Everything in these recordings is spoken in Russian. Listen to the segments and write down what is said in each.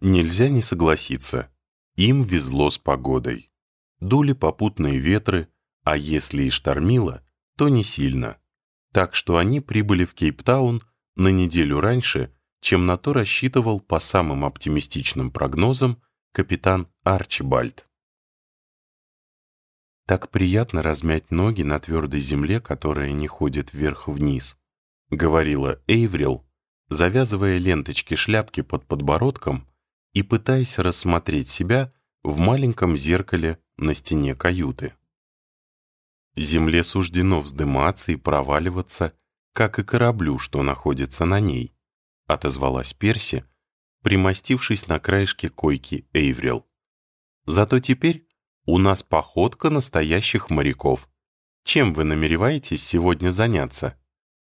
Нельзя не согласиться. Им везло с погодой. Дули попутные ветры, а если и штормило, то не сильно. Так что они прибыли в Кейптаун на неделю раньше, чем на то рассчитывал по самым оптимистичным прогнозам капитан Арчибальд. Так приятно размять ноги на твердой земле, которая не ходит вверх-вниз, говорила Эйврил, завязывая ленточки шляпки под подбородком и пытаясь рассмотреть себя в маленьком зеркале на стене каюты. Земле суждено вздыматься и проваливаться, как и кораблю, что находится на ней, отозвалась Перси, примостившись на краешке койки Эйврил. Зато теперь у нас походка настоящих моряков. Чем вы намереваетесь сегодня заняться?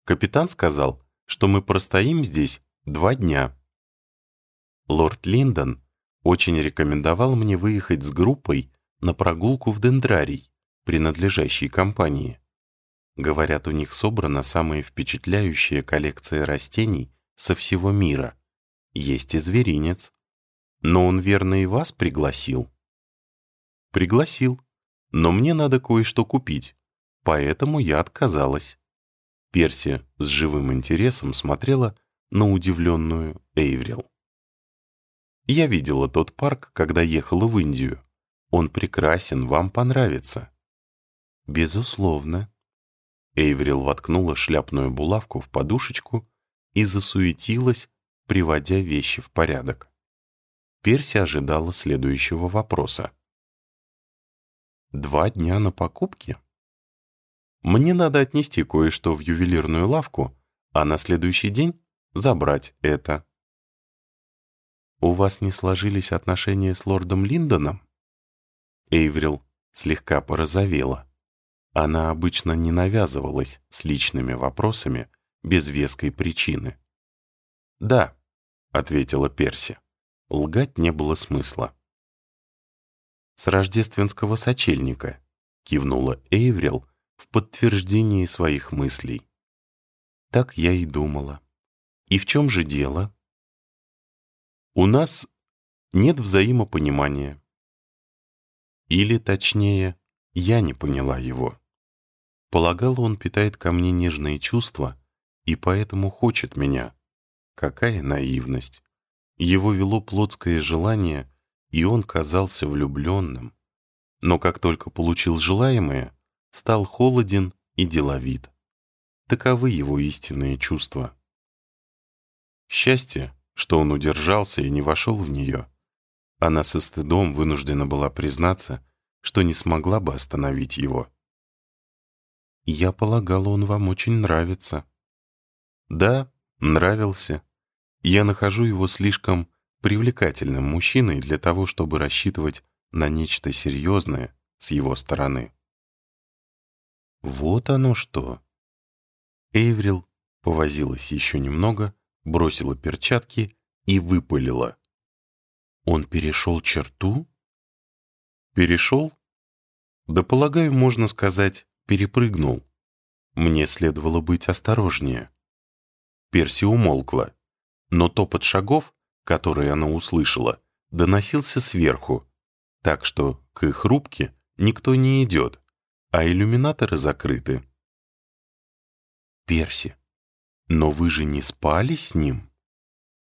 Капитан сказал, что мы простоим здесь два дня. Лорд Линдон очень рекомендовал мне выехать с группой на прогулку в Дендрарий, принадлежащей компании. Говорят, у них собрана самая впечатляющая коллекция растений со всего мира. Есть и зверинец. Но он верно и вас пригласил. Пригласил. Но мне надо кое-что купить, поэтому я отказалась. Перси с живым интересом смотрела на удивленную Эйврил. Я видела тот парк, когда ехала в Индию. Он прекрасен, вам понравится. Безусловно. Эйврил воткнула шляпную булавку в подушечку и засуетилась, приводя вещи в порядок. Перси ожидала следующего вопроса. «Два дня на покупки?» «Мне надо отнести кое-что в ювелирную лавку, а на следующий день забрать это». «У вас не сложились отношения с лордом Линдоном?» Эйврил слегка порозовела. Она обычно не навязывалась с личными вопросами без веской причины. «Да», — ответила Перси. Лгать не было смысла. «С рождественского сочельника», — кивнула Эйврил в подтверждении своих мыслей. «Так я и думала. И в чем же дело?» «У нас нет взаимопонимания. Или, точнее, я не поняла его. Полагала, он питает ко мне нежные чувства и поэтому хочет меня, Какая наивность! Его вело плотское желание, и он казался влюбленным. Но как только получил желаемое, стал холоден и деловит. Таковы его истинные чувства. Счастье, что он удержался и не вошел в нее. Она со стыдом вынуждена была признаться, что не смогла бы остановить его. «Я полагала, он вам очень нравится». «Да, нравился. Я нахожу его слишком привлекательным мужчиной для того, чтобы рассчитывать на нечто серьезное с его стороны. Вот оно что. Эйврил повозилась еще немного, бросила перчатки и выпалила. Он перешел черту? Перешел? Да, полагаю, можно сказать, перепрыгнул. Мне следовало быть осторожнее. Перси умолкла, но топот шагов, который она услышала, доносился сверху, так что к их рубке никто не идет, а иллюминаторы закрыты. «Перси, но вы же не спали с ним?»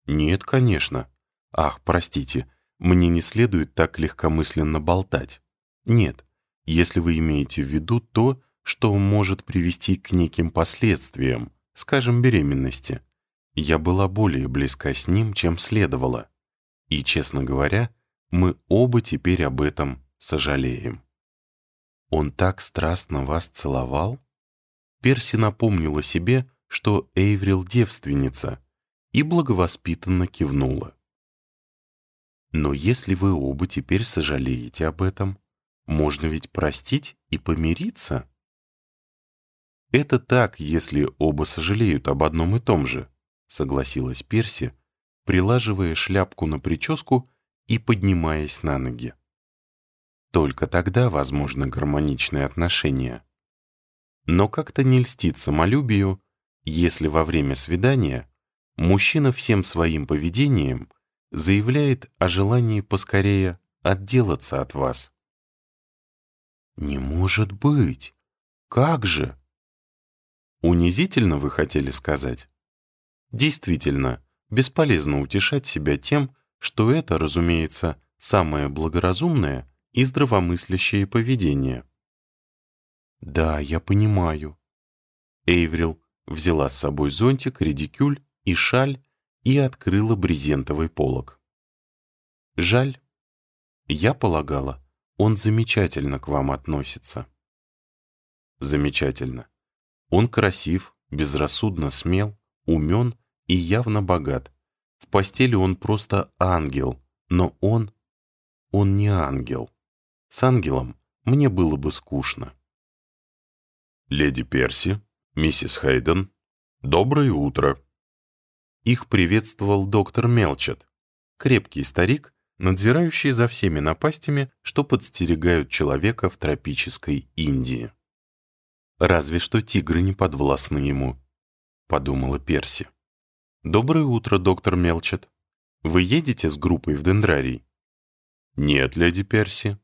«Нет, конечно. Ах, простите, мне не следует так легкомысленно болтать. Нет, если вы имеете в виду то, что может привести к неким последствиям, скажем, беременности. Я была более близка с ним, чем следовало. И, честно говоря, мы оба теперь об этом сожалеем. Он так страстно вас целовал? Перси напомнила себе, что Эйврил девственница, и благовоспитанно кивнула. Но если вы оба теперь сожалеете об этом, можно ведь простить и помириться? «Это так, если оба сожалеют об одном и том же», — согласилась Перси, прилаживая шляпку на прическу и поднимаясь на ноги. Только тогда возможны гармоничные отношения. Но как-то не льстит самолюбию, если во время свидания мужчина всем своим поведением заявляет о желании поскорее отделаться от вас. «Не может быть! Как же?» «Унизительно, вы хотели сказать?» «Действительно, бесполезно утешать себя тем, что это, разумеется, самое благоразумное и здравомыслящее поведение». «Да, я понимаю». Эйврил взяла с собой зонтик, редикюль и шаль и открыла брезентовый полог. «Жаль. Я полагала, он замечательно к вам относится». «Замечательно. Он красив, безрассудно смел, умен и явно богат. В постели он просто ангел, но он... он не ангел. С ангелом мне было бы скучно». «Леди Перси, миссис Хейден, доброе утро!» Их приветствовал доктор Мелчет, крепкий старик, надзирающий за всеми напастями, что подстерегают человека в тропической Индии. «Разве что тигры не подвластны ему», — подумала Перси. «Доброе утро, доктор Мелчет. Вы едете с группой в Дендрарий?» «Нет, леди Перси.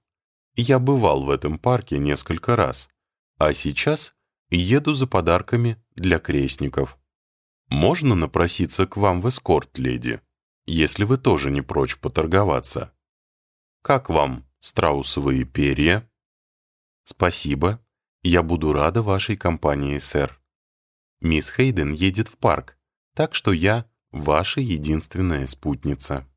Я бывал в этом парке несколько раз, а сейчас еду за подарками для крестников. Можно напроситься к вам в эскорт, леди, если вы тоже не прочь поторговаться. Как вам страусовые перья? Спасибо. Я буду рада вашей компании, сэр. Мисс Хейден едет в парк, так что я ваша единственная спутница.